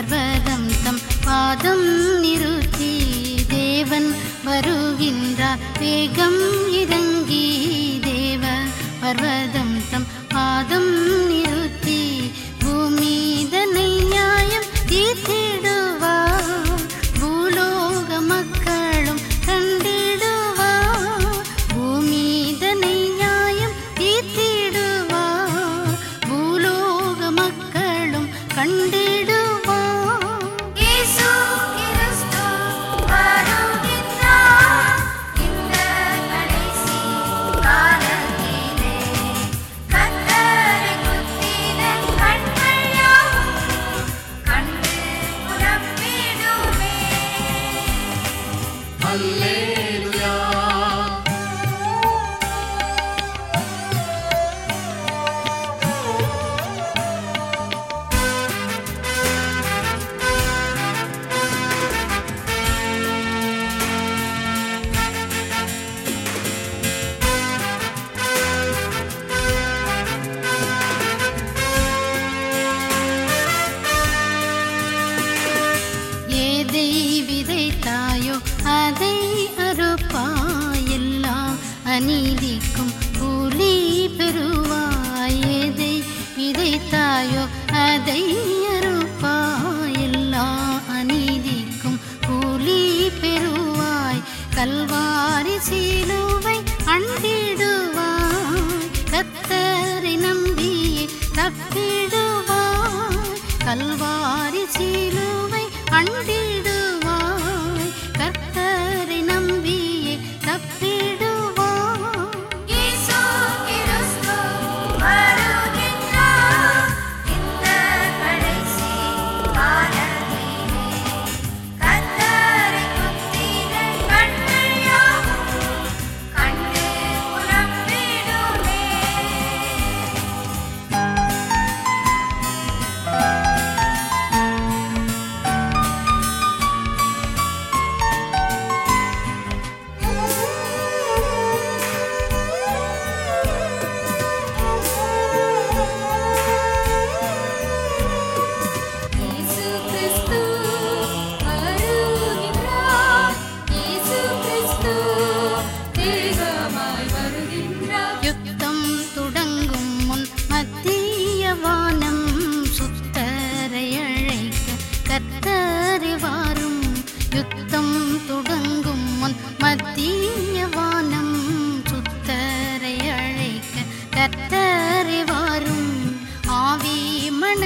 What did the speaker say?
பர்வதம் தம் பாதம் நிறுத்தி தேவன் வருகின்றார். வேகம் இறங்கி தேவ பர்வதம் Hallelujah. அநீதிக்கும் கூலி பெறுவாய் ஏதை விதைத்தாயோ அதை அறுப்பாய் எல்லா அநீதிக்கும் கூலி பெறுவாய் கல்வாரி சீலுவை அண்டிடுவாய் கத்தரை நம்பியே தப்பிடுவாய் கல்வாரி சீலுவை அண்டிடு மத்திய வானம் சுத்தரை அழைக்க கத்தரை வாரும் ஆவி மன